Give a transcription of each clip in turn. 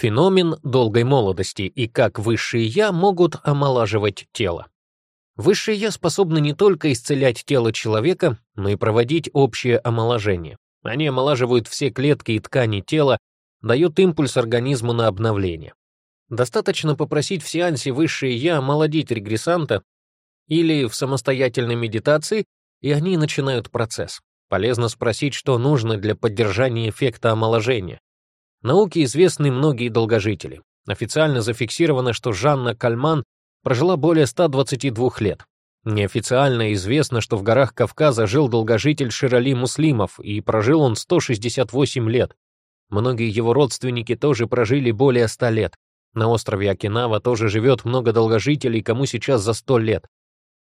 Феномен долгой молодости и как высшие «я» могут омолаживать тело. Высшие «я» способны не только исцелять тело человека, но и проводить общее омоложение. Они омолаживают все клетки и ткани тела, дают импульс организму на обновление. Достаточно попросить в сеансе высшие «я» омолодить регрессанта или в самостоятельной медитации, и они начинают процесс. Полезно спросить, что нужно для поддержания эффекта омоложения. Науке известны многие долгожители. Официально зафиксировано, что Жанна Кальман прожила более 122 лет. Неофициально известно, что в горах Кавказа жил долгожитель Ширали Муслимов, и прожил он 168 лет. Многие его родственники тоже прожили более 100 лет. На острове Окинава тоже живет много долгожителей, кому сейчас за 100 лет.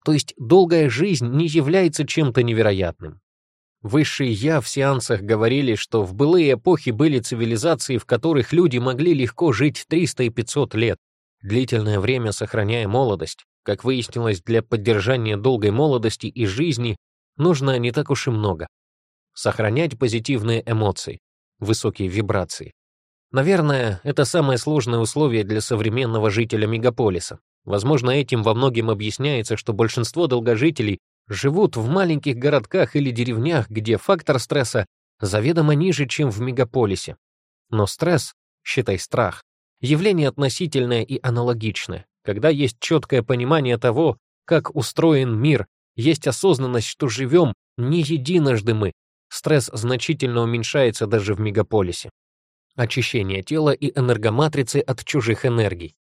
То есть долгая жизнь не является чем-то невероятным. Высшие «я» в сеансах говорили, что в былые эпохи были цивилизации, в которых люди могли легко жить 300 и 500 лет, длительное время сохраняя молодость. Как выяснилось, для поддержания долгой молодости и жизни нужно не так уж и много. Сохранять позитивные эмоции, высокие вибрации. Наверное, это самое сложное условие для современного жителя мегаполиса. Возможно, этим во многом объясняется, что большинство долгожителей живут в маленьких городках или деревнях, где фактор стресса заведомо ниже, чем в мегаполисе. Но стресс, считай страх, явление относительное и аналогичное. Когда есть четкое понимание того, как устроен мир, есть осознанность, что живем не единожды мы, стресс значительно уменьшается даже в мегаполисе. Очищение тела и энергоматрицы от чужих энергий.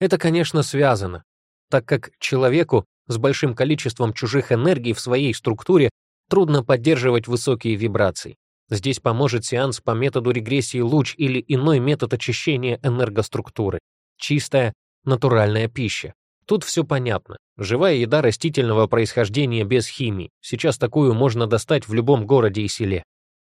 Это, конечно, связано, так как человеку с большим количеством чужих энергий в своей структуре трудно поддерживать высокие вибрации. Здесь поможет сеанс по методу регрессии луч или иной метод очищения энергоструктуры. Чистая, натуральная пища. Тут все понятно. Живая еда растительного происхождения без химии. Сейчас такую можно достать в любом городе и селе.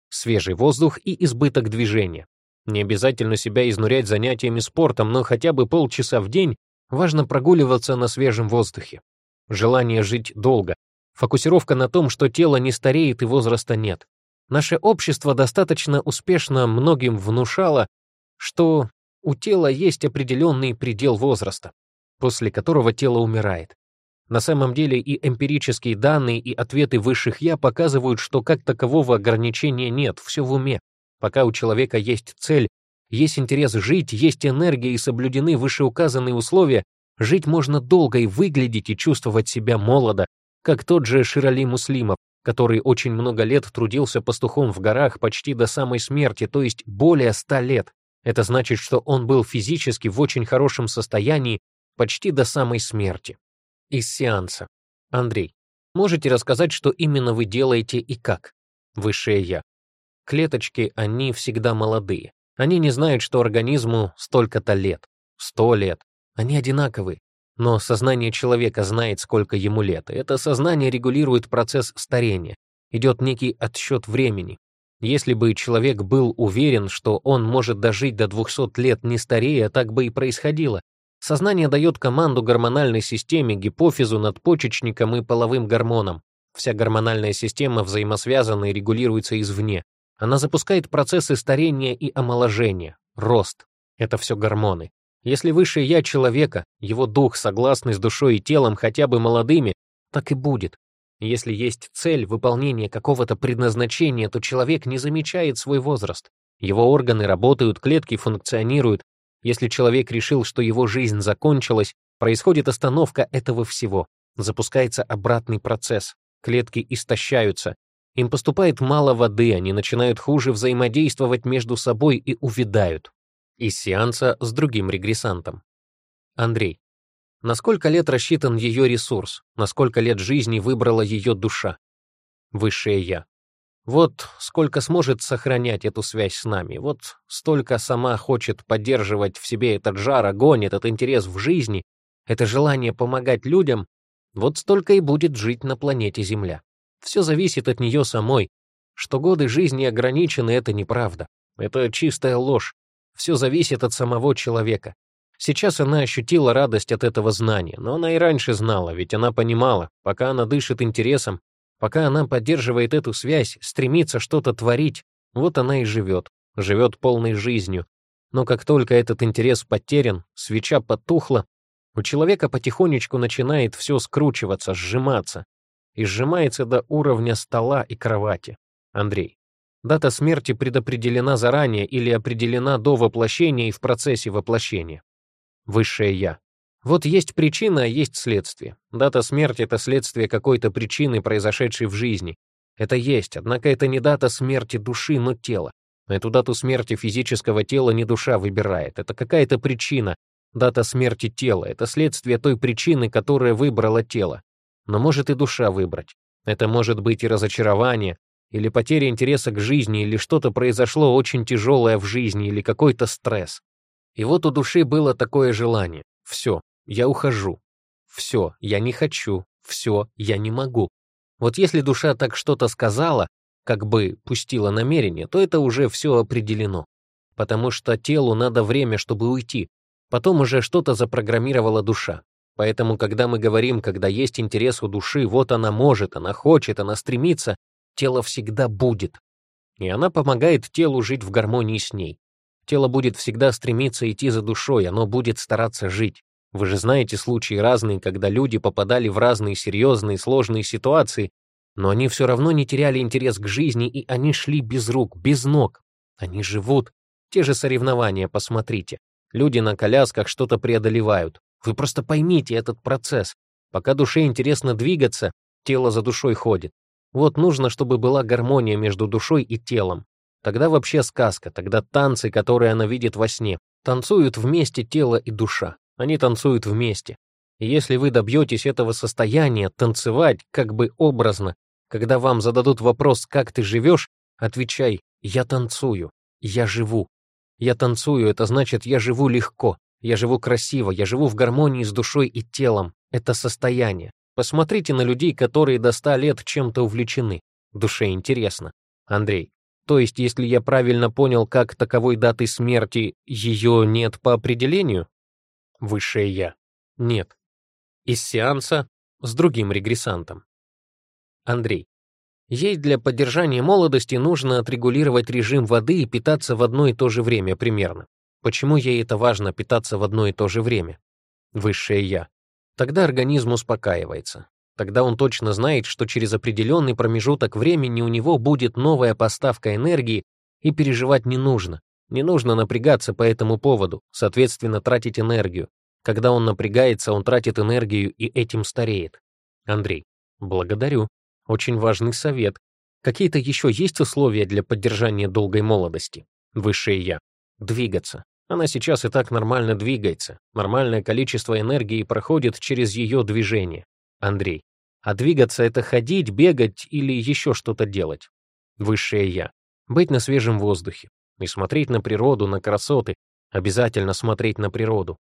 Свежий воздух и избыток движения. Не обязательно себя изнурять занятиями спортом, но хотя бы полчаса в день важно прогуливаться на свежем воздухе желание жить долго, фокусировка на том, что тело не стареет и возраста нет. Наше общество достаточно успешно многим внушало, что у тела есть определенный предел возраста, после которого тело умирает. На самом деле и эмпирические данные, и ответы высших «я» показывают, что как такового ограничения нет, все в уме. Пока у человека есть цель, есть интерес жить, есть энергия и соблюдены вышеуказанные условия, Жить можно долго и выглядеть и чувствовать себя молодо, как тот же Ширали Муслимов, который очень много лет трудился пастухом в горах почти до самой смерти, то есть более ста лет. Это значит, что он был физически в очень хорошем состоянии почти до самой смерти. Из сеанса. Андрей, можете рассказать, что именно вы делаете и как? Высшее Я. Клеточки, они всегда молодые. Они не знают, что организму столько-то лет. Сто лет. Они одинаковы, но сознание человека знает, сколько ему лет. Это сознание регулирует процесс старения. Идет некий отсчет времени. Если бы человек был уверен, что он может дожить до 200 лет не старея, так бы и происходило. Сознание дает команду гормональной системе, гипофизу, надпочечникам и половым гормонам. Вся гормональная система взаимосвязана и регулируется извне. Она запускает процессы старения и омоложения, рост. Это все гормоны. Если выше я человека, его дух согласный с душой и телом хотя бы молодыми, так и будет. Если есть цель выполнения какого-то предназначения, то человек не замечает свой возраст. Его органы работают, клетки функционируют. Если человек решил, что его жизнь закончилась, происходит остановка этого всего. Запускается обратный процесс. Клетки истощаются. Им поступает мало воды, они начинают хуже взаимодействовать между собой и увядают и сеанса с другим регрессантом. Андрей. На сколько лет рассчитан ее ресурс? На сколько лет жизни выбрала ее душа? Высшее Я. Вот сколько сможет сохранять эту связь с нами, вот столько сама хочет поддерживать в себе этот жар, огонь, этот интерес в жизни, это желание помогать людям, вот столько и будет жить на планете Земля. Все зависит от нее самой. Что годы жизни ограничены, это неправда. Это чистая ложь. Все зависит от самого человека. Сейчас она ощутила радость от этого знания, но она и раньше знала, ведь она понимала, пока она дышит интересом, пока она поддерживает эту связь, стремится что-то творить, вот она и живет, живет полной жизнью. Но как только этот интерес потерян, свеча потухла, у человека потихонечку начинает все скручиваться, сжиматься. И сжимается до уровня стола и кровати. Андрей. Дата смерти предопределена заранее или определена до воплощения и в процессе воплощения. Высшее «Я». Вот есть причина, а есть следствие. Дата смерти — это следствие какой-то причины, произошедшей в жизни. Это есть, однако это не дата смерти души, но тела. Эту дату смерти физического тела не душа выбирает. Это какая-то причина. Дата смерти тела — это следствие той причины, которая выбрала тело. Но может и душа выбрать. Это может быть и разочарование, или потеря интереса к жизни, или что-то произошло очень тяжелое в жизни, или какой-то стресс. И вот у души было такое желание. Все, я ухожу. Все, я не хочу. Все, я не могу. Вот если душа так что-то сказала, как бы пустила намерение, то это уже все определено. Потому что телу надо время, чтобы уйти. Потом уже что-то запрограммировала душа. Поэтому, когда мы говорим, когда есть интерес у души, вот она может, она хочет, она стремится, тело всегда будет. И она помогает телу жить в гармонии с ней. Тело будет всегда стремиться идти за душой, оно будет стараться жить. Вы же знаете случаи разные, когда люди попадали в разные серьезные, сложные ситуации, но они все равно не теряли интерес к жизни, и они шли без рук, без ног. Они живут. Те же соревнования, посмотрите. Люди на колясках что-то преодолевают. Вы просто поймите этот процесс. Пока душе интересно двигаться, тело за душой ходит. Вот нужно, чтобы была гармония между душой и телом. Тогда вообще сказка, тогда танцы, которые она видит во сне. Танцуют вместе тело и душа. Они танцуют вместе. И если вы добьетесь этого состояния, танцевать как бы образно, когда вам зададут вопрос «как ты живешь?», отвечай «я танцую, я живу». Я танцую, это значит «я живу легко», «я живу красиво», «я живу в гармонии с душой и телом». Это состояние. Посмотрите на людей, которые до ста лет чем-то увлечены. Душе интересно. Андрей, то есть, если я правильно понял, как таковой даты смерти ее нет по определению? Высшее Я. Нет. Из сеанса с другим регрессантом. Андрей. Ей для поддержания молодости нужно отрегулировать режим воды и питаться в одно и то же время примерно. Почему ей это важно питаться в одно и то же время? Высшее Я. Тогда организм успокаивается. Тогда он точно знает, что через определенный промежуток времени у него будет новая поставка энергии, и переживать не нужно. Не нужно напрягаться по этому поводу, соответственно, тратить энергию. Когда он напрягается, он тратит энергию и этим стареет. Андрей, благодарю. Очень важный совет. Какие-то еще есть условия для поддержания долгой молодости? Высшее Я. Двигаться. Она сейчас и так нормально двигается. Нормальное количество энергии проходит через ее движение. Андрей. А двигаться — это ходить, бегать или еще что-то делать. Высшее Я. Быть на свежем воздухе. И смотреть на природу, на красоты. Обязательно смотреть на природу.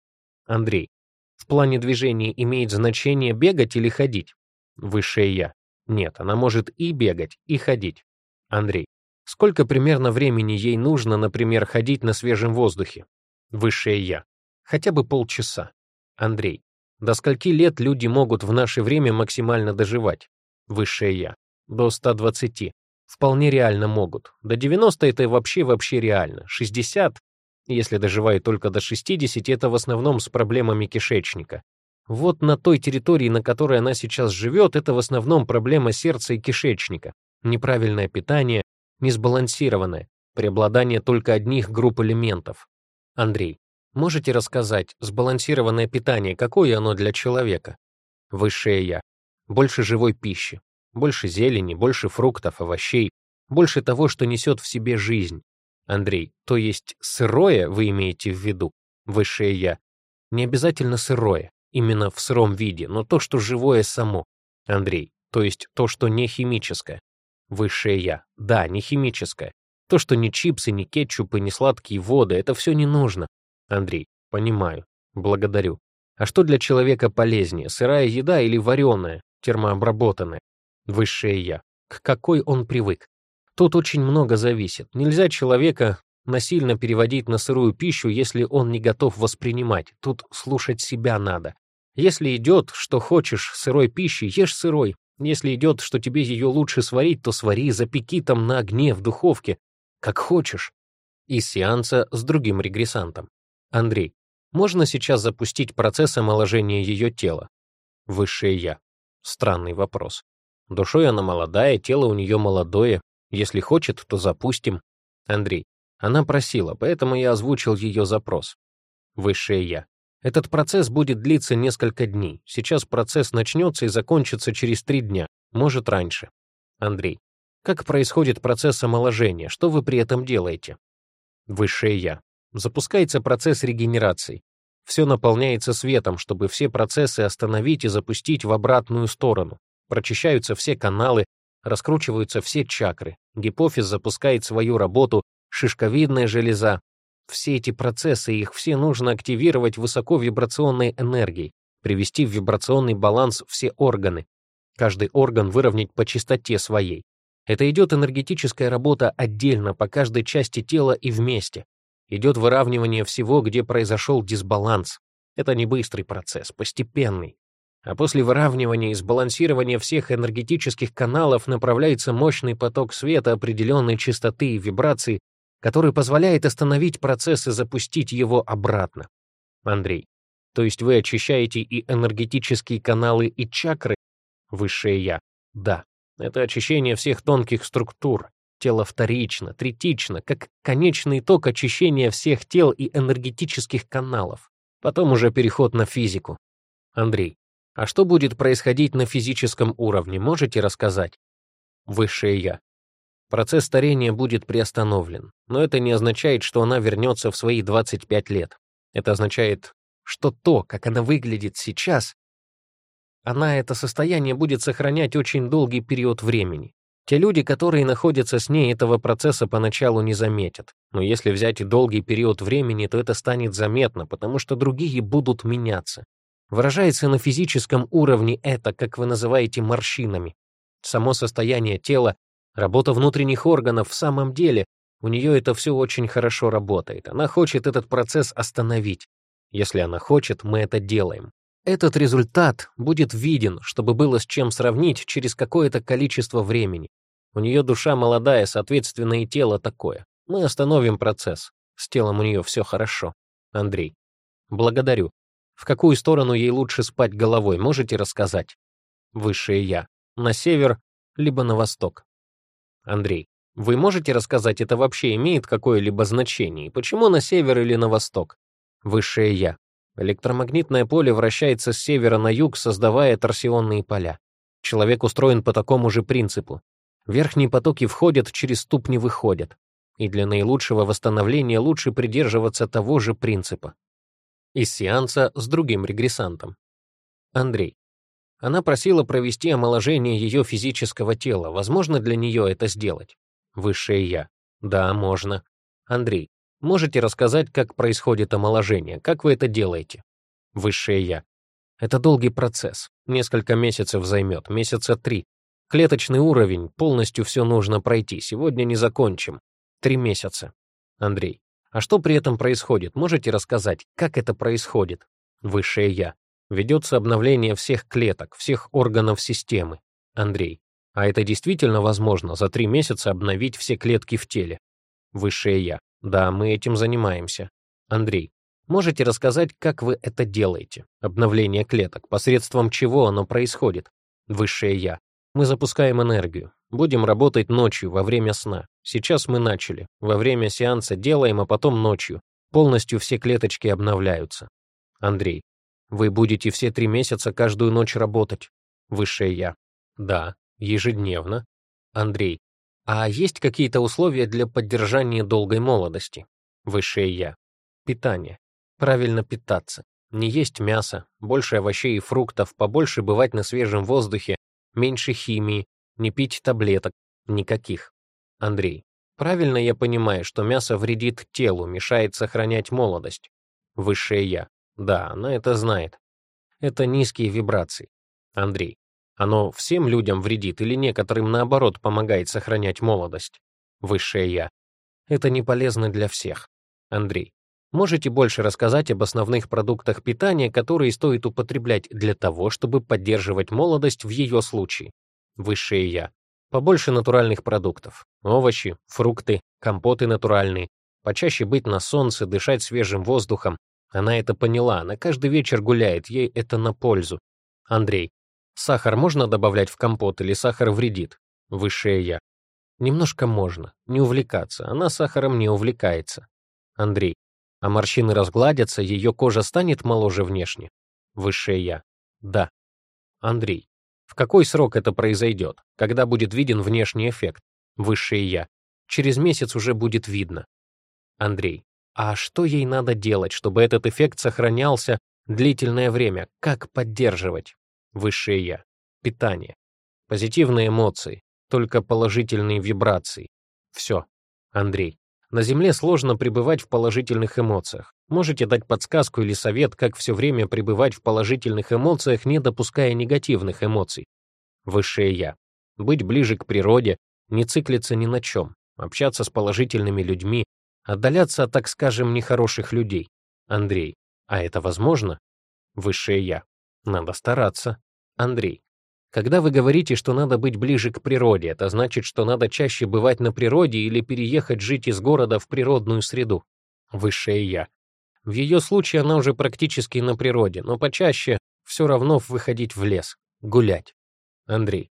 Андрей. В плане движения имеет значение бегать или ходить? Высшее Я. Нет, она может и бегать, и ходить. Андрей. Сколько примерно времени ей нужно, например, ходить на свежем воздухе? высшее «я», хотя бы полчаса. Андрей, до скольки лет люди могут в наше время максимально доживать? Высшее «я». До 120. Вполне реально могут. До 90 это вообще-вообще реально. 60, если доживают только до 60, это в основном с проблемами кишечника. Вот на той территории, на которой она сейчас живет, это в основном проблема сердца и кишечника. Неправильное питание, несбалансированное, преобладание только одних групп элементов. Андрей, можете рассказать, сбалансированное питание, какое оно для человека? Высшее я. Больше живой пищи, больше зелени, больше фруктов, овощей, больше того, что несет в себе жизнь. Андрей, то есть сырое вы имеете в виду? Высшее я. Не обязательно сырое, именно в сыром виде, но то, что живое само. Андрей, то есть то, что не химическое. Высшее я. Да, не химическое. То, что ни чипсы, ни кетчупы, ни сладкие воды, это все не нужно. Андрей, понимаю. Благодарю. А что для человека полезнее, сырая еда или вареная, термообработанная? Высшее я. К какой он привык? Тут очень много зависит. Нельзя человека насильно переводить на сырую пищу, если он не готов воспринимать. Тут слушать себя надо. Если идет, что хочешь сырой пищи, ешь сырой. Если идет, что тебе ее лучше сварить, то свари, запеки там на огне в духовке как хочешь. И сеанса с другим регрессантом. Андрей, можно сейчас запустить процесс омоложения ее тела? Высшее я. Странный вопрос. Душой она молодая, тело у нее молодое. Если хочет, то запустим. Андрей, она просила, поэтому я озвучил ее запрос. Высшее я. Этот процесс будет длиться несколько дней. Сейчас процесс начнется и закончится через три дня, может раньше. Андрей, как происходит процесс омоложения? Что вы при этом делаете? Высшее Я. Запускается процесс регенерации. Все наполняется светом, чтобы все процессы остановить и запустить в обратную сторону. Прочищаются все каналы, раскручиваются все чакры. Гипофиз запускает свою работу, шишковидная железа. Все эти процессы, их все нужно активировать высоковибрационной энергией, привести в вибрационный баланс все органы. Каждый орган выровнять по частоте своей. Это идет энергетическая работа отдельно по каждой части тела и вместе. Идет выравнивание всего, где произошел дисбаланс. Это не быстрый процесс, постепенный. А после выравнивания и сбалансирования всех энергетических каналов направляется мощный поток света определенной частоты и вибрации, который позволяет остановить процесс и запустить его обратно. Андрей, то есть вы очищаете и энергетические каналы, и чакры? Высшее Я. Да. Это очищение всех тонких структур. Тело вторично, третично, как конечный ток очищения всех тел и энергетических каналов. Потом уже переход на физику. Андрей, а что будет происходить на физическом уровне, можете рассказать? Высшее Я. Процесс старения будет приостановлен, но это не означает, что она вернется в свои 25 лет. Это означает, что то, как она выглядит сейчас, она, это состояние, будет сохранять очень долгий период времени. Те люди, которые находятся с ней, этого процесса поначалу не заметят. Но если взять и долгий период времени, то это станет заметно, потому что другие будут меняться. Выражается на физическом уровне это, как вы называете, морщинами. Само состояние тела, работа внутренних органов в самом деле, у нее это все очень хорошо работает. Она хочет этот процесс остановить. Если она хочет, мы это делаем. Этот результат будет виден, чтобы было с чем сравнить через какое-то количество времени. У нее душа молодая, соответственно, и тело такое. Мы остановим процесс. С телом у нее все хорошо. Андрей. Благодарю. В какую сторону ей лучше спать головой, можете рассказать? Высшее Я. На север, либо на восток. Андрей. Вы можете рассказать, это вообще имеет какое-либо значение? Почему на север или на восток? Высшее Я. Электромагнитное поле вращается с севера на юг, создавая торсионные поля. Человек устроен по такому же принципу. Верхние потоки входят, через ступни выходят. И для наилучшего восстановления лучше придерживаться того же принципа. Из сеанса с другим регрессантом. Андрей. Она просила провести омоложение ее физического тела. Возможно для нее это сделать? Высшее Я. Да, можно. Андрей. Можете рассказать, как происходит омоложение, как вы это делаете? Высшее Я. Это долгий процесс. Несколько месяцев займет, месяца три. Клеточный уровень, полностью все нужно пройти. Сегодня не закончим. Три месяца. Андрей. А что при этом происходит? Можете рассказать, как это происходит? Высшее Я. Ведется обновление всех клеток, всех органов системы. Андрей. А это действительно возможно за три месяца обновить все клетки в теле? Высшее Я. Да, мы этим занимаемся. Андрей, можете рассказать, как вы это делаете? Обновление клеток, посредством чего оно происходит? Высшее Я. Мы запускаем энергию. Будем работать ночью, во время сна. Сейчас мы начали. Во время сеанса делаем, а потом ночью. Полностью все клеточки обновляются. Андрей. Вы будете все три месяца каждую ночь работать. Высшее Я. Да, ежедневно. Андрей. А есть какие-то условия для поддержания долгой молодости? Высшее я. Питание. Правильно питаться. Не есть мясо, больше овощей и фруктов, побольше бывать на свежем воздухе, меньше химии, не пить таблеток, никаких. Андрей. Правильно я понимаю, что мясо вредит телу, мешает сохранять молодость? Высшее я. Да, она это знает. Это низкие вибрации. Андрей. Оно всем людям вредит или некоторым, наоборот, помогает сохранять молодость? Высшее Я. Это не полезно для всех. Андрей. Можете больше рассказать об основных продуктах питания, которые стоит употреблять для того, чтобы поддерживать молодость в ее случае? Высшее Я. Побольше натуральных продуктов. Овощи, фрукты, компоты натуральные. Почаще быть на солнце, дышать свежим воздухом. Она это поняла, она каждый вечер гуляет, ей это на пользу. Андрей. Сахар можно добавлять в компот или сахар вредит? Высшее я. Немножко можно, не увлекаться, она сахаром не увлекается. Андрей. А морщины разгладятся, ее кожа станет моложе внешне? Высшее я. Да. Андрей. В какой срок это произойдет? Когда будет виден внешний эффект? Высшее я. Через месяц уже будет видно. Андрей. А что ей надо делать, чтобы этот эффект сохранялся длительное время? Как поддерживать? высшее Я, питание, позитивные эмоции, только положительные вибрации. Все. Андрей. На Земле сложно пребывать в положительных эмоциях. Можете дать подсказку или совет, как все время пребывать в положительных эмоциях, не допуская негативных эмоций? Высшее Я. Быть ближе к природе, не циклиться ни на чем, общаться с положительными людьми, отдаляться от, так скажем, нехороших людей. Андрей. А это возможно? Высшее Я. Надо стараться. Андрей. Когда вы говорите, что надо быть ближе к природе, это значит, что надо чаще бывать на природе или переехать жить из города в природную среду. Высшее Я. В ее случае она уже практически на природе, но почаще все равно выходить в лес, гулять. Андрей.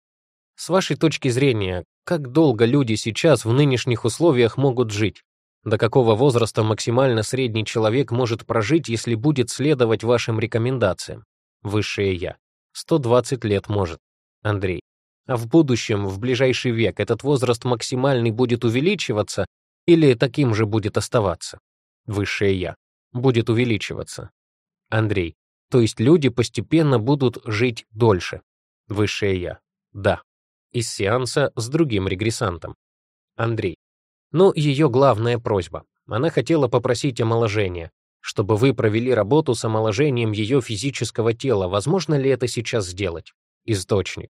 С вашей точки зрения, как долго люди сейчас в нынешних условиях могут жить? До какого возраста максимально средний человек может прожить, если будет следовать вашим рекомендациям? Высшее Я. 120 лет может, Андрей. А в будущем, в ближайший век, этот возраст максимальный будет увеличиваться или таким же будет оставаться? Высшее Я. Будет увеличиваться. Андрей. То есть люди постепенно будут жить дольше. Высшее Я. Да. Из сеанса с другим регрессантом. Андрей. Ну, ее главная просьба. Она хотела попросить омоложения чтобы вы провели работу с омоложением ее физического тела. Возможно ли это сейчас сделать? Источник.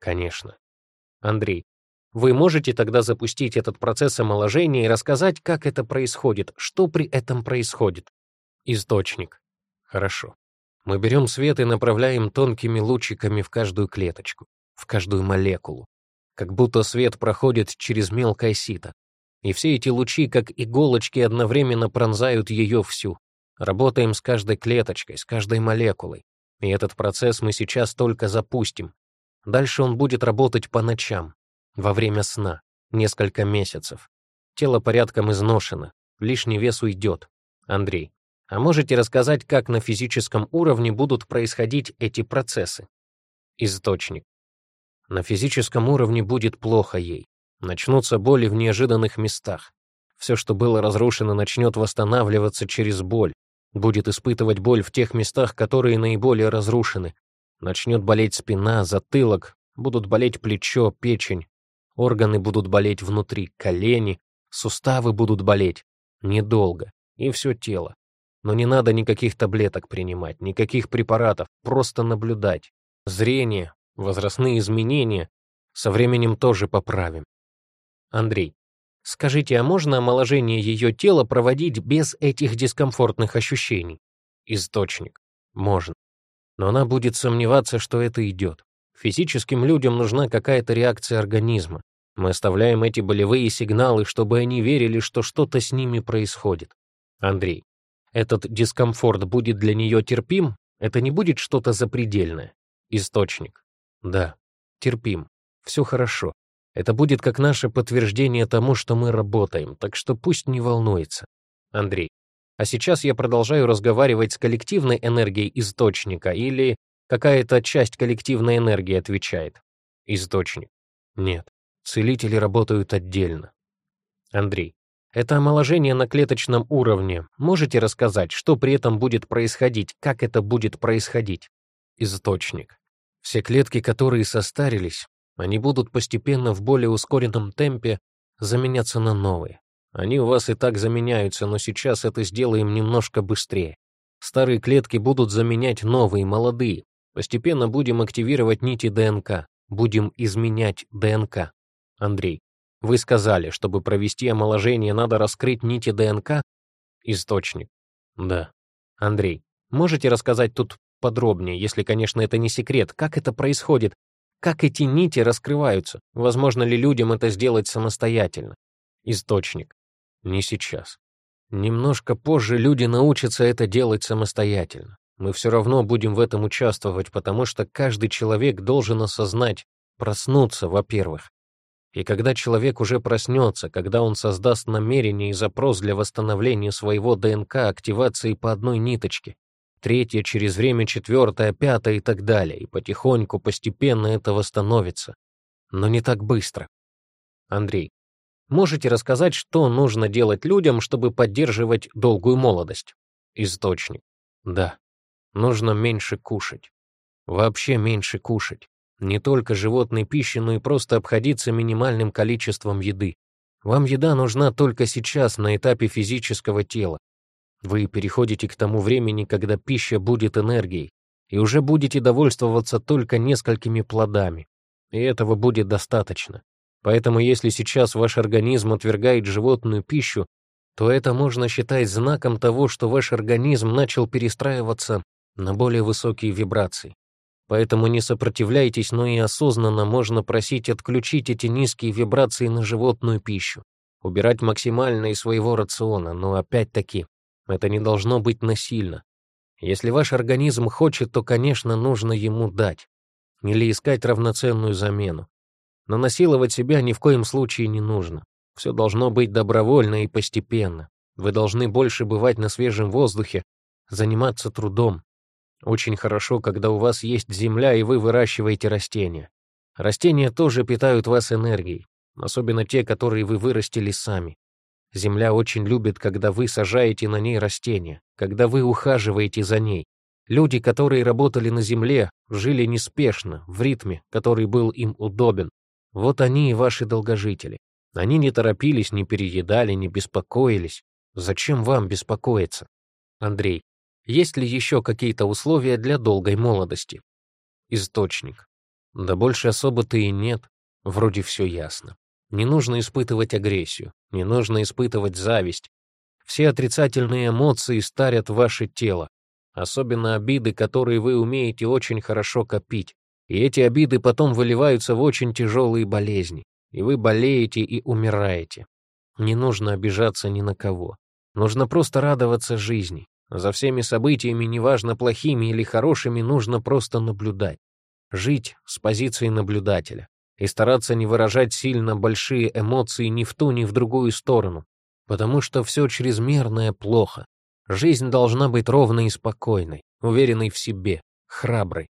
Конечно. Андрей. Вы можете тогда запустить этот процесс омоложения и рассказать, как это происходит, что при этом происходит? Источник. Хорошо. Мы берем свет и направляем тонкими лучиками в каждую клеточку, в каждую молекулу. Как будто свет проходит через мелкое сито. И все эти лучи, как иголочки, одновременно пронзают ее всю, Работаем с каждой клеточкой, с каждой молекулой. И этот процесс мы сейчас только запустим. Дальше он будет работать по ночам, во время сна, несколько месяцев. Тело порядком изношено, лишний вес уйдет. Андрей, а можете рассказать, как на физическом уровне будут происходить эти процессы? Источник. На физическом уровне будет плохо ей. Начнутся боли в неожиданных местах. Все, что было разрушено, начнет восстанавливаться через боль, будет испытывать боль в тех местах, которые наиболее разрушены. Начнет болеть спина, затылок, будут болеть плечо, печень. Органы будут болеть внутри, колени, суставы будут болеть. Недолго. И все тело. Но не надо никаких таблеток принимать, никаких препаратов, просто наблюдать. Зрение, возрастные изменения со временем тоже поправим. Андрей. Скажите, а можно омоложение ее тела проводить без этих дискомфортных ощущений? Источник. Можно. Но она будет сомневаться, что это идет. Физическим людям нужна какая-то реакция организма. Мы оставляем эти болевые сигналы, чтобы они верили, что что-то с ними происходит. Андрей. Этот дискомфорт будет для нее терпим? Это не будет что-то запредельное? Источник. Да. Терпим. Все хорошо. Это будет как наше подтверждение тому, что мы работаем, так что пусть не волнуется. Андрей, а сейчас я продолжаю разговаривать с коллективной энергией источника или какая-то часть коллективной энергии отвечает? Источник. Нет, целители работают отдельно. Андрей, это омоложение на клеточном уровне. Можете рассказать, что при этом будет происходить, как это будет происходить? Источник. Все клетки, которые состарились, они будут постепенно в более ускоренном темпе заменяться на новые. Они у вас и так заменяются, но сейчас это сделаем немножко быстрее. Старые клетки будут заменять новые, молодые. Постепенно будем активировать нити ДНК. Будем изменять ДНК. Андрей, вы сказали, чтобы провести омоложение, надо раскрыть нити ДНК? Источник. Да. Андрей, можете рассказать тут подробнее, если, конечно, это не секрет, как это происходит, как эти нити раскрываются? Возможно ли людям это сделать самостоятельно? Источник. Не сейчас. Немножко позже люди научатся это делать самостоятельно. Мы все равно будем в этом участвовать, потому что каждый человек должен осознать, проснуться, во-первых. И когда человек уже проснется, когда он создаст намерение и запрос для восстановления своего ДНК активации по одной ниточке, третье через время, четвертое, пятое и так далее, и потихоньку, постепенно это восстановится. Но не так быстро. Андрей, можете рассказать, что нужно делать людям, чтобы поддерживать долгую молодость? Источник. Да. Нужно меньше кушать. Вообще меньше кушать. Не только животной пищи, но и просто обходиться минимальным количеством еды. Вам еда нужна только сейчас, на этапе физического тела. Вы переходите к тому времени, когда пища будет энергией, и уже будете довольствоваться только несколькими плодами. И этого будет достаточно. Поэтому если сейчас ваш организм отвергает животную пищу, то это можно считать знаком того, что ваш организм начал перестраиваться на более высокие вибрации. Поэтому не сопротивляйтесь, но и осознанно можно просить отключить эти низкие вибрации на животную пищу, убирать максимально из своего рациона, но опять-таки это не должно быть насильно. Если ваш организм хочет, то, конечно, нужно ему дать. Или искать равноценную замену. Но насиловать себя ни в коем случае не нужно. Все должно быть добровольно и постепенно. Вы должны больше бывать на свежем воздухе, заниматься трудом. Очень хорошо, когда у вас есть земля и вы выращиваете растения. Растения тоже питают вас энергией, особенно те, которые вы вырастили сами. Земля очень любит, когда вы сажаете на ней растения, когда вы ухаживаете за ней. Люди, которые работали на земле, жили неспешно, в ритме, который был им удобен. Вот они и ваши долгожители. Они не торопились, не переедали, не беспокоились. Зачем вам беспокоиться? Андрей, есть ли еще какие-то условия для долгой молодости? Источник. Да больше особо-то и нет. Вроде все ясно. Не нужно испытывать агрессию. Не нужно испытывать зависть. Все отрицательные эмоции старят ваше тело, особенно обиды, которые вы умеете очень хорошо копить. И эти обиды потом выливаются в очень тяжелые болезни, и вы болеете и умираете. Не нужно обижаться ни на кого. Нужно просто радоваться жизни. За всеми событиями, неважно плохими или хорошими, нужно просто наблюдать. Жить с позиции наблюдателя и стараться не выражать сильно большие эмоции ни в ту, ни в другую сторону, потому что все чрезмерное плохо. Жизнь должна быть ровной и спокойной, уверенной в себе, храброй.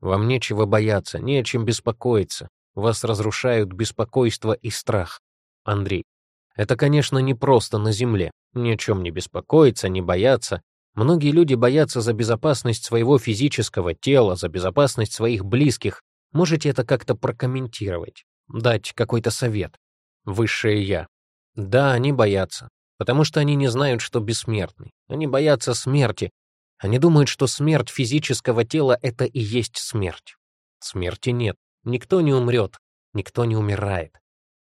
Вам нечего бояться, не о чем беспокоиться. Вас разрушают беспокойство и страх. Андрей. Это, конечно, не просто на земле. Ни о чем не беспокоиться, не бояться. Многие люди боятся за безопасность своего физического тела, за безопасность своих близких, Можете это как-то прокомментировать, дать какой-то совет. Высшее Я. Да, они боятся, потому что они не знают, что бессмертны. Они боятся смерти. Они думают, что смерть физического тела — это и есть смерть. Смерти нет. Никто не умрет. Никто не умирает.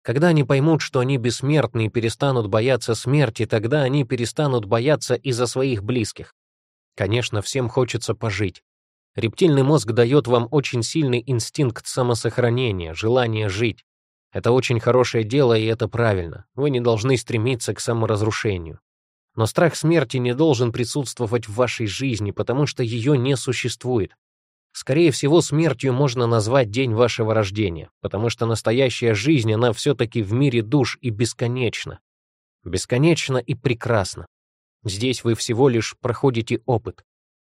Когда они поймут, что они бессмертны и перестанут бояться смерти, тогда они перестанут бояться и за своих близких. Конечно, всем хочется пожить. Рептильный мозг дает вам очень сильный инстинкт самосохранения, желание жить. Это очень хорошее дело, и это правильно. Вы не должны стремиться к саморазрушению. Но страх смерти не должен присутствовать в вашей жизни, потому что ее не существует. Скорее всего, смертью можно назвать день вашего рождения, потому что настоящая жизнь, она все-таки в мире душ и бесконечна. Бесконечно и прекрасна. Здесь вы всего лишь проходите опыт.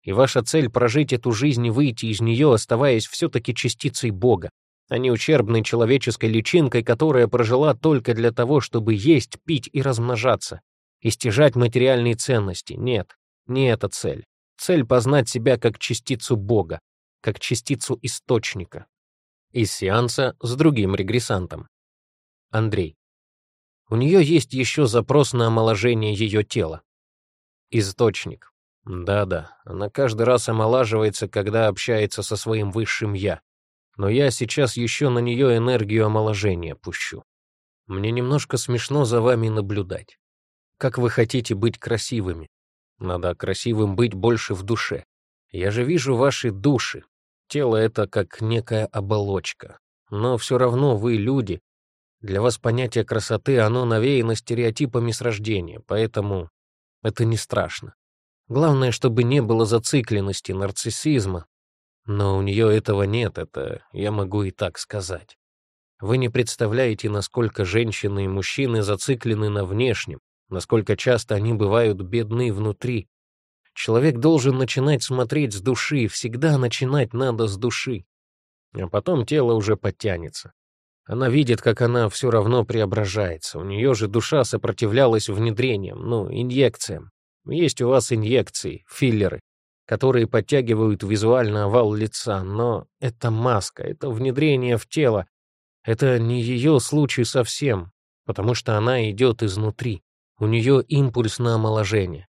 И ваша цель — прожить эту жизнь и выйти из нее, оставаясь все-таки частицей Бога, а не ущербной человеческой личинкой, которая прожила только для того, чтобы есть, пить и размножаться, и стяжать материальные ценности. Нет, не эта цель. Цель — познать себя как частицу Бога, как частицу Источника. Из сеанса с другим регрессантом. Андрей. У нее есть еще запрос на омоложение ее тела. Источник. Да-да, она каждый раз омолаживается, когда общается со своим высшим «я». Но я сейчас еще на нее энергию омоложения пущу. Мне немножко смешно за вами наблюдать. Как вы хотите быть красивыми? Надо красивым быть больше в душе. Я же вижу ваши души. Тело — это как некая оболочка. Но все равно вы люди. Для вас понятие красоты, оно навеяно стереотипами с рождения, поэтому это не страшно. Главное, чтобы не было зацикленности нарциссизма. Но у нее этого нет, это я могу и так сказать. Вы не представляете, насколько женщины и мужчины зациклены на внешнем, насколько часто они бывают бедны внутри. Человек должен начинать смотреть с души, всегда начинать надо с души. А потом тело уже подтянется. Она видит, как она все равно преображается. У нее же душа сопротивлялась внедрениям, ну, инъекциям. Есть у вас инъекции, филлеры, которые подтягивают визуально овал лица, но это маска, это внедрение в тело. Это не ее случай совсем, потому что она идет изнутри. У нее импульс на омоложение.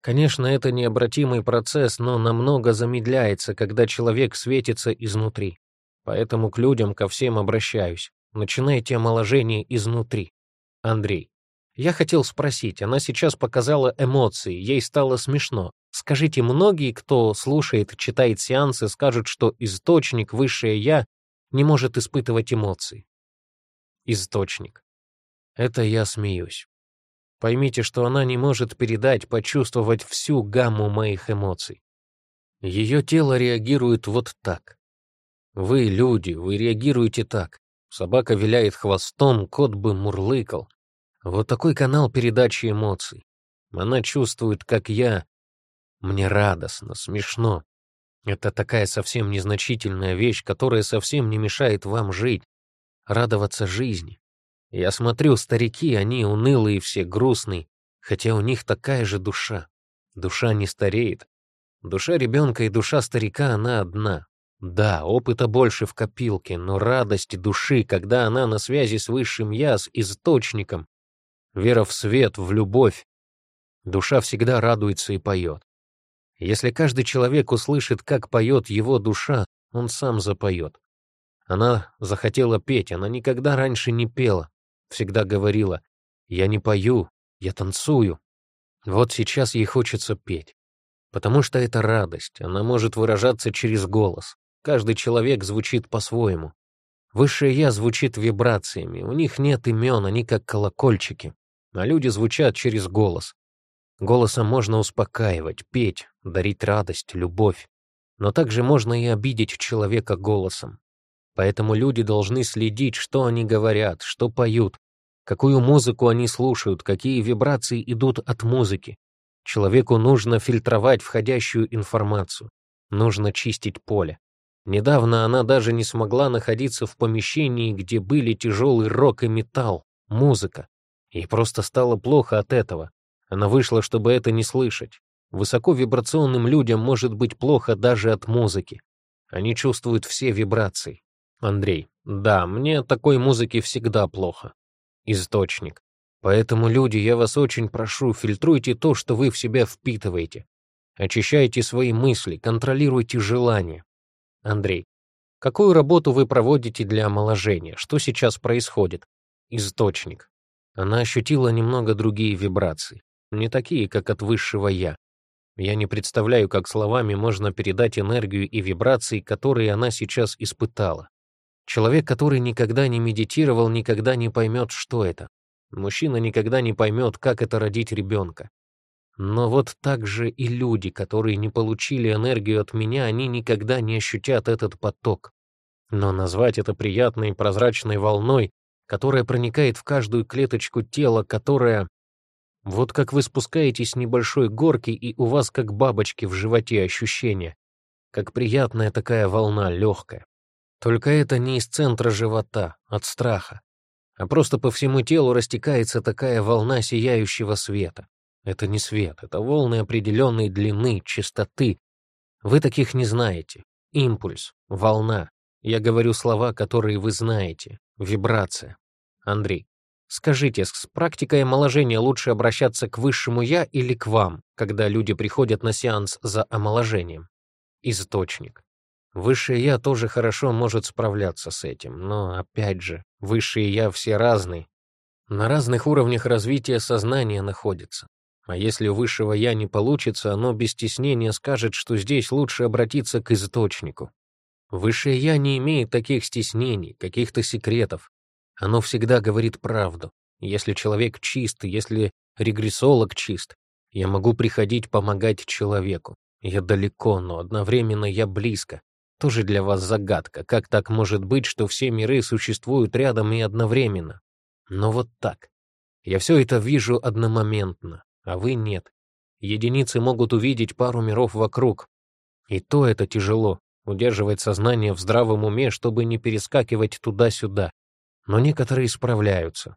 Конечно, это необратимый процесс, но намного замедляется, когда человек светится изнутри. Поэтому к людям ко всем обращаюсь. Начинайте омоложение изнутри. Андрей. Я хотел спросить, она сейчас показала эмоции, ей стало смешно. Скажите, многие, кто слушает, читает сеансы, скажут, что источник, высшее «я», не может испытывать эмоций. Источник. Это я смеюсь. Поймите, что она не может передать, почувствовать всю гамму моих эмоций. Ее тело реагирует вот так. Вы, люди, вы реагируете так. Собака виляет хвостом, кот бы мурлыкал, вот такой канал передачи эмоций. Она чувствует, как я. Мне радостно, смешно. Это такая совсем незначительная вещь, которая совсем не мешает вам жить, радоваться жизни. Я смотрю, старики, они унылые все, грустные, хотя у них такая же душа. Душа не стареет. Душа ребенка и душа старика, она одна. Да, опыта больше в копилке, но радость души, когда она на связи с высшим я, с источником, вера в свет, в любовь. Душа всегда радуется и поет. Если каждый человек услышит, как поет его душа, он сам запоет. Она захотела петь, она никогда раньше не пела. Всегда говорила, я не пою, я танцую. Вот сейчас ей хочется петь. Потому что это радость, она может выражаться через голос. Каждый человек звучит по-своему. Высшее «Я» звучит вибрациями, у них нет имен, они как колокольчики а люди звучат через голос. Голосом можно успокаивать, петь, дарить радость, любовь. Но также можно и обидеть человека голосом. Поэтому люди должны следить, что они говорят, что поют, какую музыку они слушают, какие вибрации идут от музыки. Человеку нужно фильтровать входящую информацию, нужно чистить поле. Недавно она даже не смогла находиться в помещении, где были тяжелый рок и металл, музыка. Ей просто стало плохо от этого. Она вышла, чтобы это не слышать. Высоковибрационным людям может быть плохо даже от музыки. Они чувствуют все вибрации. Андрей, да, мне от такой музыки всегда плохо. Источник. Поэтому, люди, я вас очень прошу, фильтруйте то, что вы в себя впитываете. Очищайте свои мысли, контролируйте желания. Андрей, какую работу вы проводите для омоложения? Что сейчас происходит? Источник. Она ощутила немного другие вибрации, не такие, как от высшего «я». Я не представляю, как словами можно передать энергию и вибрации, которые она сейчас испытала. Человек, который никогда не медитировал, никогда не поймет, что это. Мужчина никогда не поймет, как это родить ребенка. Но вот так же и люди, которые не получили энергию от меня, они никогда не ощутят этот поток. Но назвать это приятной прозрачной волной которая проникает в каждую клеточку тела, которая... Вот как вы спускаетесь с небольшой горки, и у вас как бабочки в животе ощущение, Как приятная такая волна, легкая. Только это не из центра живота, от страха. А просто по всему телу растекается такая волна сияющего света. Это не свет, это волны определенной длины, частоты. Вы таких не знаете. Импульс, волна. Я говорю слова, которые вы знаете. Вибрация. Андрей, скажите, с практикой омоложения лучше обращаться к высшему «я» или к вам, когда люди приходят на сеанс за омоложением? Источник. Высшее «я» тоже хорошо может справляться с этим, но, опять же, высшие «я» все разные. На разных уровнях развития сознания находятся. А если у высшего «я» не получится, оно без стеснения скажет, что здесь лучше обратиться к источнику. Высшее «я» не имеет таких стеснений, каких-то секретов. Оно всегда говорит правду. Если человек чист, если регрессолог чист, я могу приходить помогать человеку. Я далеко, но одновременно я близко. Тоже для вас загадка, как так может быть, что все миры существуют рядом и одновременно. Но вот так. Я все это вижу одномоментно, а вы нет. Единицы могут увидеть пару миров вокруг. И то это тяжело удерживать сознание в здравом уме, чтобы не перескакивать туда-сюда. Но некоторые справляются.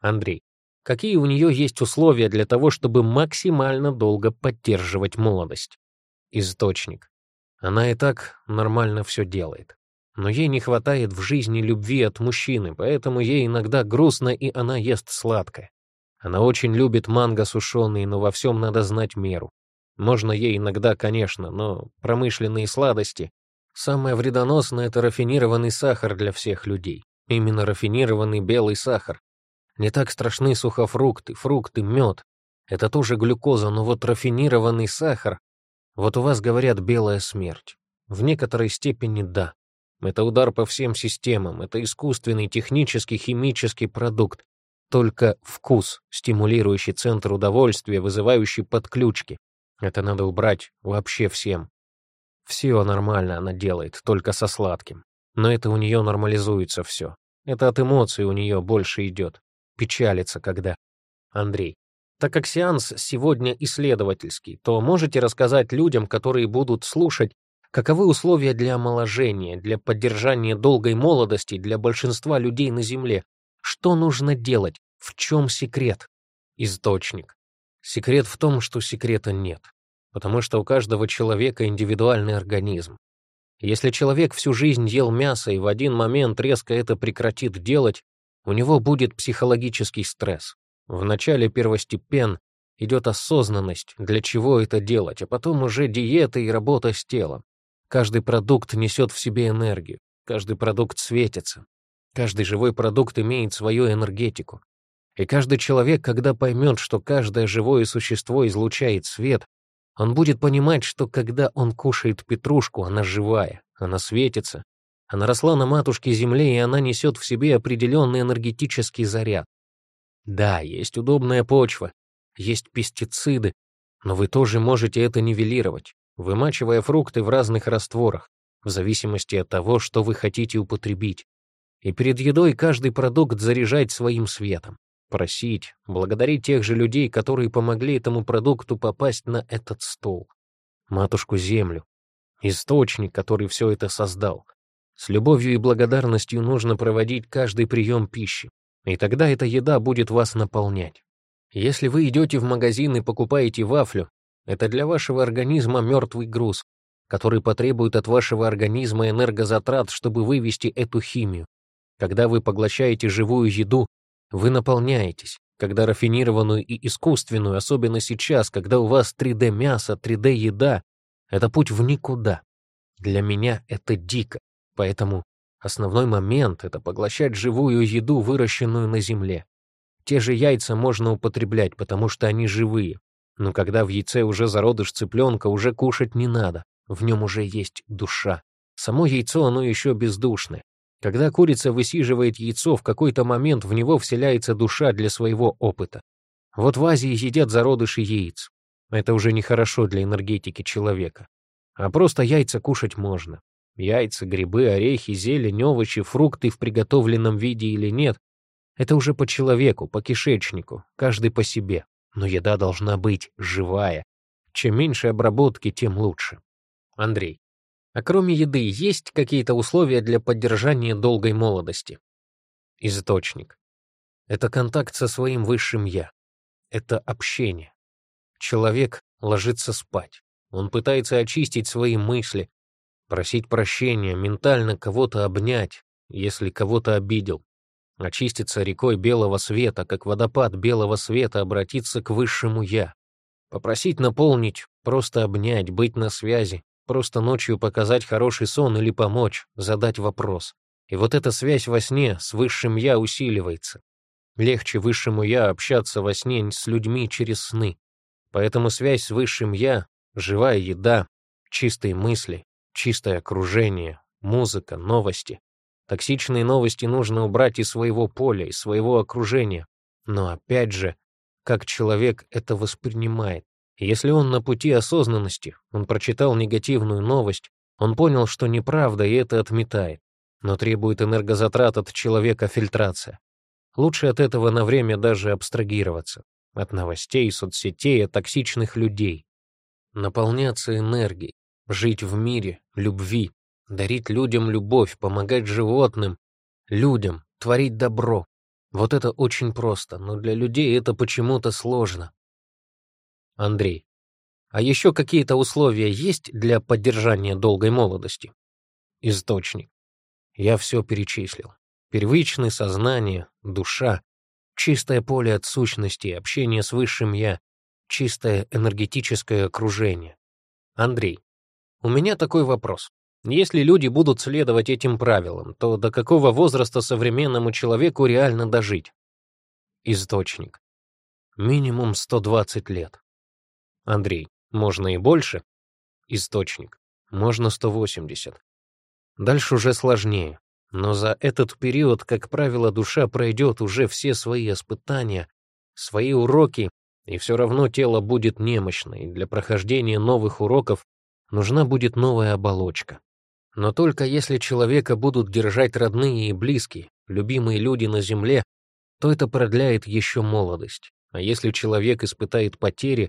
Андрей, какие у нее есть условия для того, чтобы максимально долго поддерживать молодость? Источник. Она и так нормально все делает. Но ей не хватает в жизни любви от мужчины, поэтому ей иногда грустно, и она ест сладкое. Она очень любит манго сушеные, но во всем надо знать меру. Можно ей иногда, конечно, но промышленные сладости Самое вредоносное — это рафинированный сахар для всех людей. Именно рафинированный белый сахар. Не так страшны сухофрукты, фрукты, мед. Это тоже глюкоза, но вот рафинированный сахар... Вот у вас говорят «белая смерть». В некоторой степени да. Это удар по всем системам, это искусственный, технический, химический продукт. Только вкус, стимулирующий центр удовольствия, вызывающий подключки. Это надо убрать вообще всем. Все нормально она делает, только со сладким. Но это у нее нормализуется все. Это от эмоций у нее больше идет. Печалится, когда... Андрей. Так как сеанс сегодня исследовательский, то можете рассказать людям, которые будут слушать, каковы условия для омоложения, для поддержания долгой молодости для большинства людей на Земле? Что нужно делать? В чем секрет? Источник. Секрет в том, что секрета нет потому что у каждого человека индивидуальный организм. Если человек всю жизнь ел мясо и в один момент резко это прекратит делать, у него будет психологический стресс. Вначале первостепен идет осознанность, для чего это делать, а потом уже диета и работа с телом. Каждый продукт несет в себе энергию, каждый продукт светится, каждый живой продукт имеет свою энергетику. И каждый человек, когда поймет, что каждое живое существо излучает свет, он будет понимать, что когда он кушает петрушку, она живая, она светится. Она росла на матушке Земле, и она несет в себе определенный энергетический заряд. Да, есть удобная почва, есть пестициды, но вы тоже можете это нивелировать, вымачивая фрукты в разных растворах, в зависимости от того, что вы хотите употребить. И перед едой каждый продукт заряжать своим светом просить, благодарить тех же людей, которые помогли этому продукту попасть на этот стол. Матушку-Землю, источник, который все это создал. С любовью и благодарностью нужно проводить каждый прием пищи, и тогда эта еда будет вас наполнять. Если вы идете в магазин и покупаете вафлю, это для вашего организма мертвый груз, который потребует от вашего организма энергозатрат, чтобы вывести эту химию. Когда вы поглощаете живую еду, вы наполняетесь, когда рафинированную и искусственную, особенно сейчас, когда у вас 3D-мясо, 3D-еда, это путь в никуда. Для меня это дико, поэтому основной момент — это поглощать живую еду, выращенную на земле. Те же яйца можно употреблять, потому что они живые. Но когда в яйце уже зародыш цыпленка, уже кушать не надо, в нем уже есть душа. Само яйцо, оно еще бездушное. Когда курица высиживает яйцо, в какой-то момент в него вселяется душа для своего опыта. Вот в Азии едят зародыши яиц. Это уже нехорошо для энергетики человека. А просто яйца кушать можно. Яйца, грибы, орехи, зелень, овощи, фрукты в приготовленном виде или нет — это уже по человеку, по кишечнику, каждый по себе. Но еда должна быть живая. Чем меньше обработки, тем лучше. Андрей. А кроме еды есть какие-то условия для поддержания долгой молодости? Источник. Это контакт со своим высшим «я». Это общение. Человек ложится спать. Он пытается очистить свои мысли, просить прощения, ментально кого-то обнять, если кого-то обидел. Очиститься рекой белого света, как водопад белого света, обратиться к высшему «я». Попросить наполнить, просто обнять, быть на связи, Просто ночью показать хороший сон или помочь, задать вопрос. И вот эта связь во сне с высшим «я» усиливается. Легче высшему «я» общаться во сне с людьми через сны. Поэтому связь с высшим «я» — живая еда, чистые мысли, чистое окружение, музыка, новости. Токсичные новости нужно убрать из своего поля, из своего окружения. Но опять же, как человек это воспринимает. Если он на пути осознанности, он прочитал негативную новость, он понял, что неправда, и это отметает, но требует энергозатрат от человека фильтрация. Лучше от этого на время даже абстрагироваться. От новостей, соцсетей, от токсичных людей. Наполняться энергией, жить в мире, любви, дарить людям любовь, помогать животным, людям, творить добро. Вот это очень просто, но для людей это почему-то сложно. Андрей. А еще какие-то условия есть для поддержания долгой молодости? Источник. Я все перечислил. Первичное сознание, душа, чистое поле от сущности, общение с высшим «я», чистое энергетическое окружение. Андрей, у меня такой вопрос. Если люди будут следовать этим правилам, то до какого возраста современному человеку реально дожить? Источник. Минимум 120 лет. Андрей, можно и больше? Источник. Можно 180. Дальше уже сложнее. Но за этот период, как правило, душа пройдет уже все свои испытания, свои уроки, и все равно тело будет немощно, для прохождения новых уроков нужна будет новая оболочка. Но только если человека будут держать родные и близкие, любимые люди на земле, то это продляет еще молодость. А если человек испытает потери,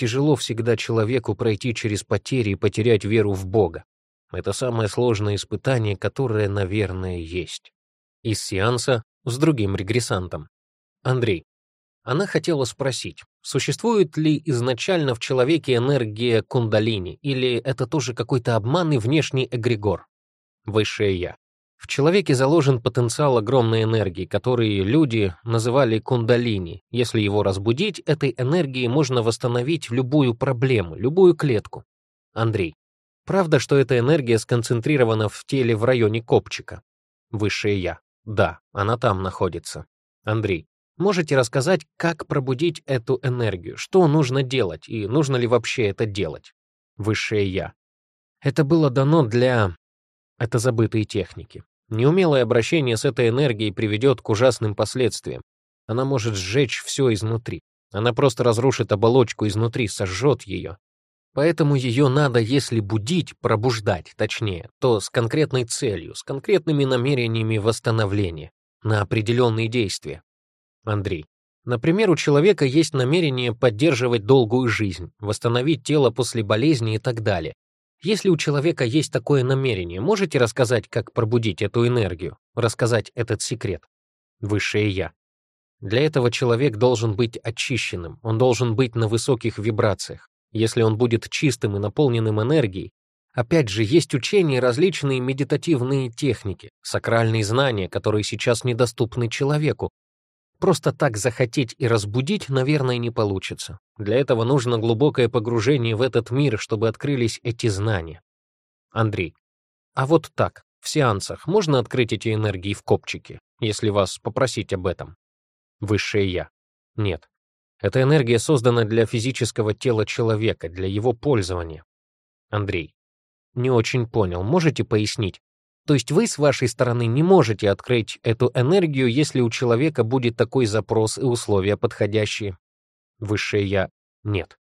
Тяжело всегда человеку пройти через потери и потерять веру в Бога. Это самое сложное испытание, которое, наверное, есть. Из сеанса с другим регрессантом. Андрей. Она хотела спросить, существует ли изначально в человеке энергия кундалини, или это тоже какой-то обман и внешний эгрегор? Высшее Я. В человеке заложен потенциал огромной энергии, который люди называли кундалини. Если его разбудить, этой энергией можно восстановить любую проблему, любую клетку. Андрей. Правда, что эта энергия сконцентрирована в теле в районе копчика? Высшее Я. Да, она там находится. Андрей. Можете рассказать, как пробудить эту энергию? Что нужно делать и нужно ли вообще это делать? Высшее Я. Это было дано для... Это забытые техники. Неумелое обращение с этой энергией приведет к ужасным последствиям. Она может сжечь все изнутри. Она просто разрушит оболочку изнутри, сожжет ее. Поэтому ее надо, если будить, пробуждать, точнее, то с конкретной целью, с конкретными намерениями восстановления, на определенные действия. Андрей. Например, у человека есть намерение поддерживать долгую жизнь, восстановить тело после болезни и так далее. Если у человека есть такое намерение, можете рассказать, как пробудить эту энергию, рассказать этот секрет? Высшее Я. Для этого человек должен быть очищенным, он должен быть на высоких вибрациях. Если он будет чистым и наполненным энергией, Опять же, есть учения и различные медитативные техники, сакральные знания, которые сейчас недоступны человеку, Просто так захотеть и разбудить, наверное, не получится. Для этого нужно глубокое погружение в этот мир, чтобы открылись эти знания. Андрей. А вот так, в сеансах можно открыть эти энергии в копчике, если вас попросить об этом? Высшее Я. Нет. Эта энергия создана для физического тела человека, для его пользования. Андрей. Не очень понял. Можете пояснить? То есть вы с вашей стороны не можете открыть эту энергию, если у человека будет такой запрос и условия подходящие. Высшее «Я» — нет.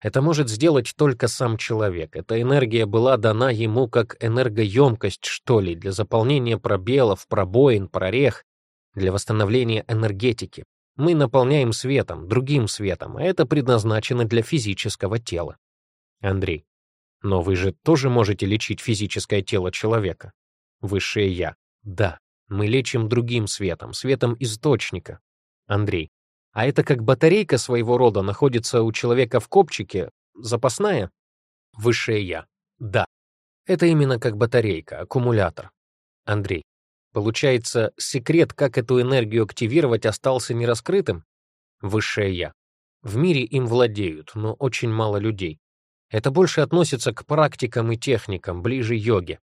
Это может сделать только сам человек. Эта энергия была дана ему как энергоемкость, что ли, для заполнения пробелов, пробоин, прорех, для восстановления энергетики. Мы наполняем светом, другим светом, а это предназначено для физического тела. Андрей, но вы же тоже можете лечить физическое тело человека. Высшее Я. Да, мы лечим другим светом, светом источника. Андрей. А это как батарейка своего рода находится у человека в копчике, запасная? Высшее Я. Да. Это именно как батарейка, аккумулятор. Андрей. Получается, секрет, как эту энергию активировать, остался нераскрытым? Высшее Я. В мире им владеют, но очень мало людей. Это больше относится к практикам и техникам, ближе йоге.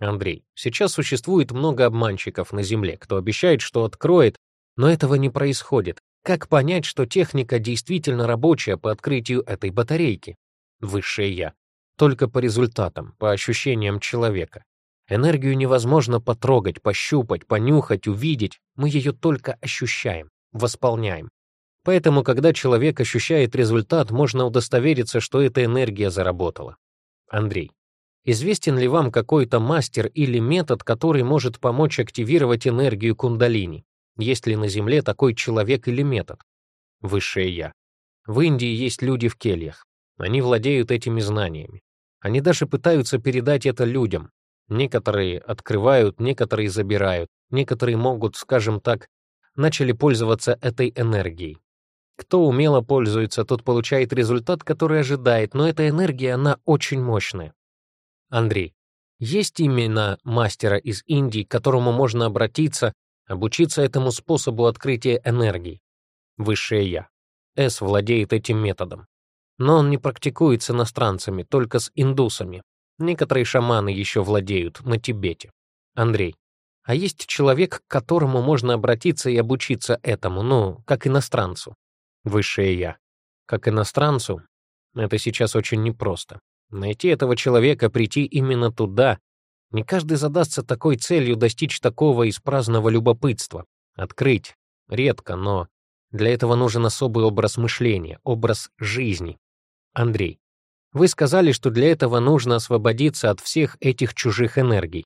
Андрей, сейчас существует много обманщиков на Земле, кто обещает, что откроет, но этого не происходит. Как понять, что техника действительно рабочая по открытию этой батарейки? Высшее Я. Только по результатам, по ощущениям человека. Энергию невозможно потрогать, пощупать, понюхать, увидеть. Мы ее только ощущаем, восполняем. Поэтому, когда человек ощущает результат, можно удостовериться, что эта энергия заработала. Андрей. Известен ли вам какой-то мастер или метод, который может помочь активировать энергию кундалини? Есть ли на Земле такой человек или метод? Высшее Я. В Индии есть люди в кельях. Они владеют этими знаниями. Они даже пытаются передать это людям. Некоторые открывают, некоторые забирают, некоторые могут, скажем так, начали пользоваться этой энергией. Кто умело пользуется, тот получает результат, который ожидает, но эта энергия, она очень мощная. Андрей. Есть именно мастера из Индии, к которому можно обратиться, обучиться этому способу открытия энергии. Высшее Я. С владеет этим методом. Но он не практикует с иностранцами, только с индусами. Некоторые шаманы еще владеют на Тибете. Андрей. А есть человек, к которому можно обратиться и обучиться этому, ну, как иностранцу. Высшее Я. Как иностранцу? Это сейчас очень непросто. Найти этого человека, прийти именно туда. Не каждый задастся такой целью достичь такого из праздного любопытства. Открыть. Редко, но для этого нужен особый образ мышления, образ жизни. Андрей, вы сказали, что для этого нужно освободиться от всех этих чужих энергий.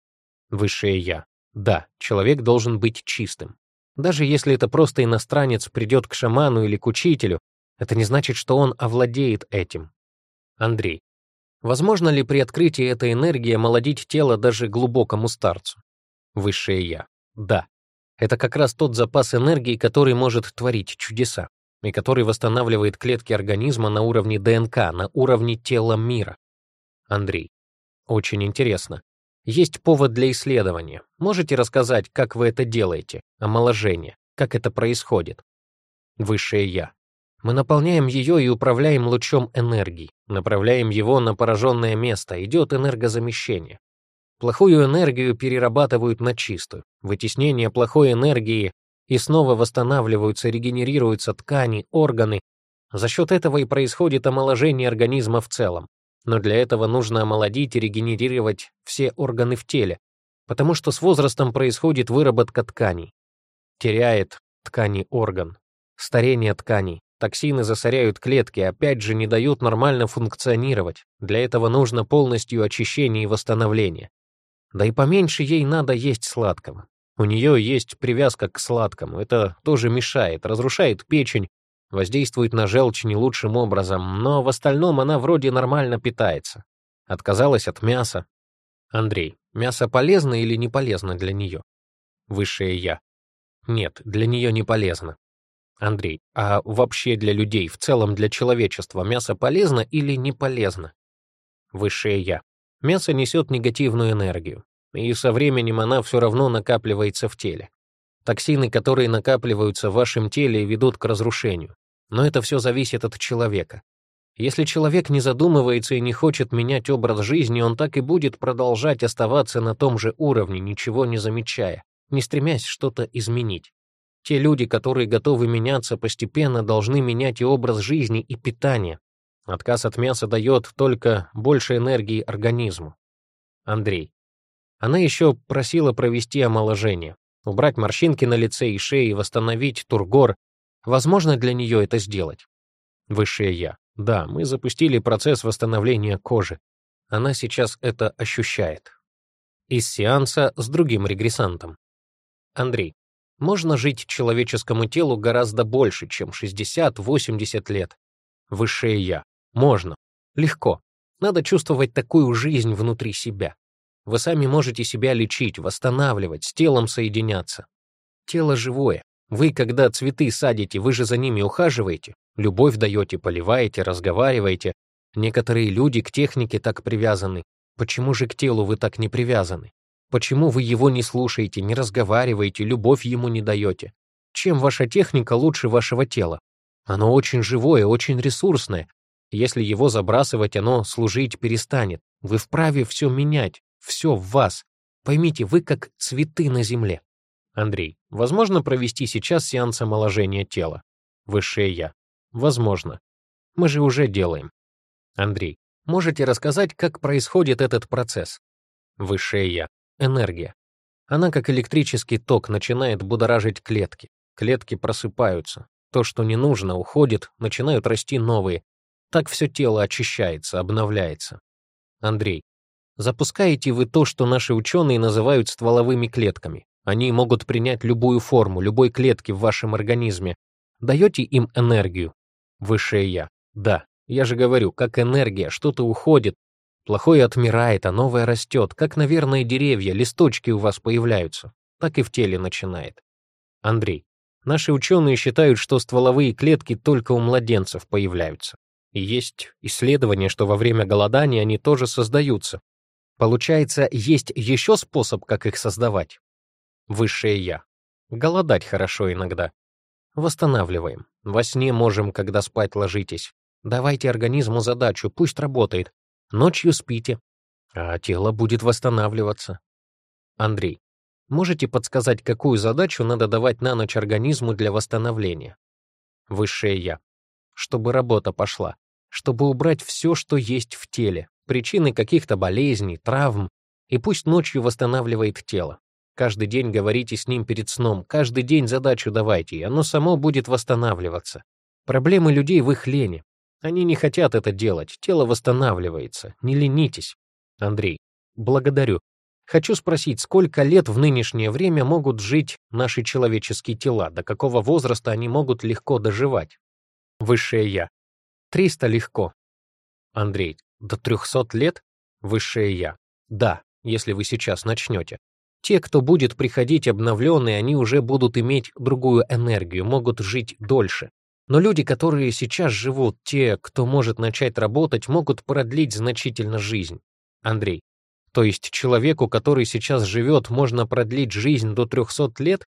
Высшее Я. Да, человек должен быть чистым. Даже если это просто иностранец придет к шаману или к учителю, это не значит, что он овладеет этим. Андрей, Возможно ли при открытии этой энергии молодить тело даже глубокому старцу? Высшее Я. Да. Это как раз тот запас энергии, который может творить чудеса, и который восстанавливает клетки организма на уровне ДНК, на уровне тела мира. Андрей. Очень интересно. Есть повод для исследования. Можете рассказать, как вы это делаете, омоложение, как это происходит? Высшее Я. Мы наполняем ее и управляем лучом энергии. Направляем его на пораженное место, идет энергозамещение. Плохую энергию перерабатывают на чистую. Вытеснение плохой энергии и снова восстанавливаются, регенерируются ткани, органы. За счет этого и происходит омоложение организма в целом. Но для этого нужно омолодить и регенерировать все органы в теле, потому что с возрастом происходит выработка тканей. Теряет ткани орган, старение тканей, Токсины засоряют клетки, опять же не дают нормально функционировать. Для этого нужно полностью очищение и восстановление. Да и поменьше ей надо есть сладкого. У нее есть привязка к сладкому. Это тоже мешает, разрушает печень, воздействует на желчь не лучшим образом, но в остальном она вроде нормально питается. Отказалась от мяса. Андрей, мясо полезно или не полезно для нее? Высшее я. Нет, для нее не полезно. Андрей, а вообще для людей, в целом для человечества, мясо полезно или не полезно? Высшее Я. Мясо несет негативную энергию, и со временем она все равно накапливается в теле. Токсины, которые накапливаются в вашем теле, ведут к разрушению. Но это все зависит от человека. Если человек не задумывается и не хочет менять образ жизни, он так и будет продолжать оставаться на том же уровне, ничего не замечая, не стремясь что-то изменить. Те люди, которые готовы меняться, постепенно должны менять и образ жизни, и питание. Отказ от мяса дает только больше энергии организму. Андрей. Она еще просила провести омоложение, убрать морщинки на лице и шее и восстановить тургор. Возможно для нее это сделать? Высшее Я. Да, мы запустили процесс восстановления кожи. Она сейчас это ощущает. Из сеанса с другим регрессантом. Андрей. Можно жить человеческому телу гораздо больше, чем 60-80 лет. Высшее «Я». Можно. Легко. Надо чувствовать такую жизнь внутри себя. Вы сами можете себя лечить, восстанавливать, с телом соединяться. Тело живое. Вы, когда цветы садите, вы же за ними ухаживаете, любовь даете, поливаете, разговариваете. Некоторые люди к технике так привязаны. Почему же к телу вы так не привязаны? Почему вы его не слушаете, не разговариваете, любовь ему не даете? Чем ваша техника лучше вашего тела? Оно очень живое, очень ресурсное. Если его забрасывать, оно служить перестанет. Вы вправе все менять, все в вас. Поймите, вы как цветы на земле. Андрей, возможно провести сейчас сеанс омоложения тела? Высшее Я. Возможно. Мы же уже делаем. Андрей, можете рассказать, как происходит этот процесс? Высшее Я энергия. Она, как электрический ток, начинает будоражить клетки. Клетки просыпаются. То, что не нужно, уходит, начинают расти новые. Так все тело очищается, обновляется. Андрей, запускаете вы то, что наши ученые называют стволовыми клетками. Они могут принять любую форму, любой клетки в вашем организме. Даете им энергию? Высшее Я. Да, я же говорю, как энергия, что-то уходит, Плохое отмирает, а новое растет, как, наверное, деревья, листочки у вас появляются, так и в теле начинает. Андрей, наши ученые считают, что стволовые клетки только у младенцев появляются. И есть исследования, что во время голодания они тоже создаются. Получается, есть еще способ, как их создавать. Высшее Я. Голодать хорошо иногда. Восстанавливаем. Во сне можем, когда спать ложитесь. Давайте организму задачу, пусть работает, Ночью спите, а тело будет восстанавливаться. Андрей, можете подсказать, какую задачу надо давать на ночь организму для восстановления? Высшее Я. Чтобы работа пошла. Чтобы убрать все, что есть в теле. Причины каких-то болезней, травм. И пусть ночью восстанавливает тело. Каждый день говорите с ним перед сном, каждый день задачу давайте, и оно само будет восстанавливаться. Проблемы людей в их лени, они не хотят это делать, тело восстанавливается, не ленитесь. Андрей, благодарю. Хочу спросить, сколько лет в нынешнее время могут жить наши человеческие тела, до какого возраста они могут легко доживать? Высшее Я. 300 легко. Андрей, до 300 лет? Высшее Я. Да, если вы сейчас начнете. Те, кто будет приходить обновленные, они уже будут иметь другую энергию, могут жить дольше. Но люди, которые сейчас живут, те, кто может начать работать, могут продлить значительно жизнь. Андрей. То есть человеку, который сейчас живет, можно продлить жизнь до 300 лет?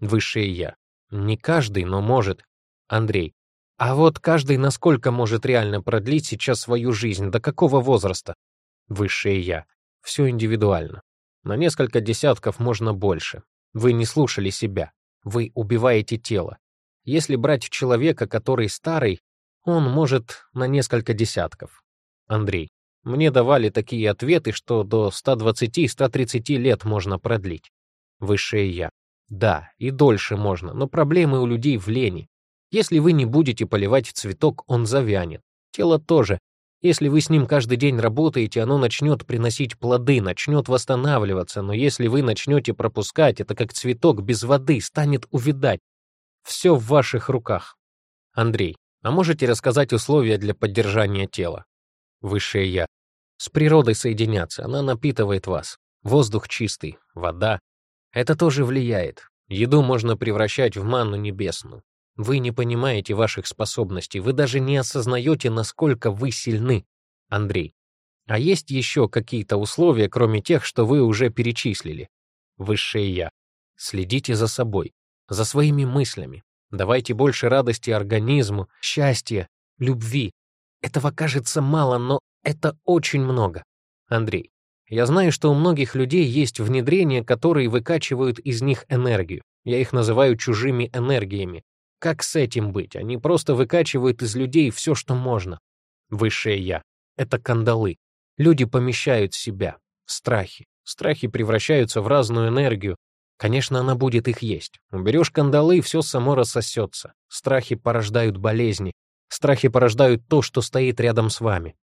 Высшее Я. Не каждый, но может. Андрей. А вот каждый насколько может реально продлить сейчас свою жизнь, до какого возраста? Высшее Я. Все индивидуально. На несколько десятков можно больше. Вы не слушали себя. Вы убиваете тело. Если брать человека, который старый, он может на несколько десятков. Андрей. Мне давали такие ответы, что до 120-130 лет можно продлить. Высшее Я. Да, и дольше можно, но проблемы у людей в лени. Если вы не будете поливать цветок, он завянет. Тело тоже. Если вы с ним каждый день работаете, оно начнет приносить плоды, начнет восстанавливаться, но если вы начнете пропускать, это как цветок без воды, станет увядать. Все в ваших руках. Андрей, а можете рассказать условия для поддержания тела? Высшее Я. С природой соединяться, она напитывает вас. Воздух чистый, вода. Это тоже влияет. Еду можно превращать в манну небесную. Вы не понимаете ваших способностей, вы даже не осознаете, насколько вы сильны. Андрей. А есть еще какие-то условия, кроме тех, что вы уже перечислили? Высшее Я. Следите за собой за своими мыслями. Давайте больше радости организму, счастья, любви. Этого кажется мало, но это очень много. Андрей, я знаю, что у многих людей есть внедрения, которые выкачивают из них энергию. Я их называю чужими энергиями. Как с этим быть? Они просто выкачивают из людей все, что можно. Высшее «Я» — это кандалы. Люди помещают себя, страхи. Страхи превращаются в разную энергию, Конечно, она будет их есть. Уберешь кандалы, и все само рассосется. Страхи порождают болезни. Страхи порождают то, что стоит рядом с вами.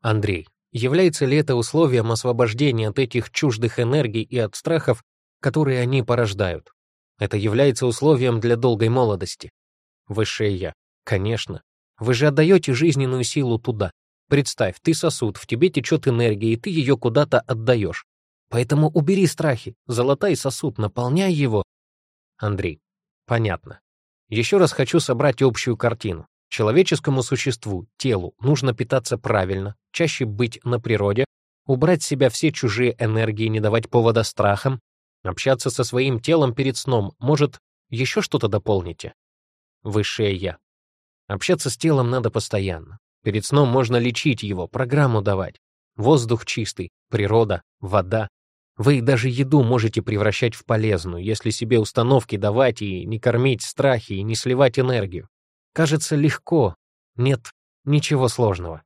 Андрей, является ли это условием освобождения от этих чуждых энергий и от страхов, которые они порождают? Это является условием для долгой молодости. Высшее Я. Конечно. Вы же отдаете жизненную силу туда. Представь, ты сосуд, в тебе течет энергия, и ты ее куда-то отдаешь. Поэтому убери страхи, золотай сосуд, наполняй его. Андрей. Понятно. Еще раз хочу собрать общую картину. Человеческому существу, телу, нужно питаться правильно, чаще быть на природе, убрать с себя все чужие энергии, не давать повода страхам, общаться со своим телом перед сном, может, еще что-то дополните? Высшее Я. Общаться с телом надо постоянно. Перед сном можно лечить его, программу давать. Воздух чистый, природа, вода, вы даже еду можете превращать в полезную, если себе установки давать и не кормить страхи и не сливать энергию. Кажется легко. Нет, ничего сложного.